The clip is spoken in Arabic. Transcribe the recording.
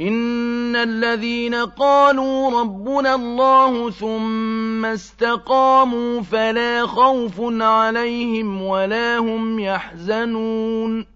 إِنَّ الَّذِينَ قَالُوا رَبُّنَا اللَّهُ ثُمَّ اسْتَقَامُوا فَلَا خَوْفٌ عَلَيْهِمْ وَلَا هُمْ يَحْزَنُونَ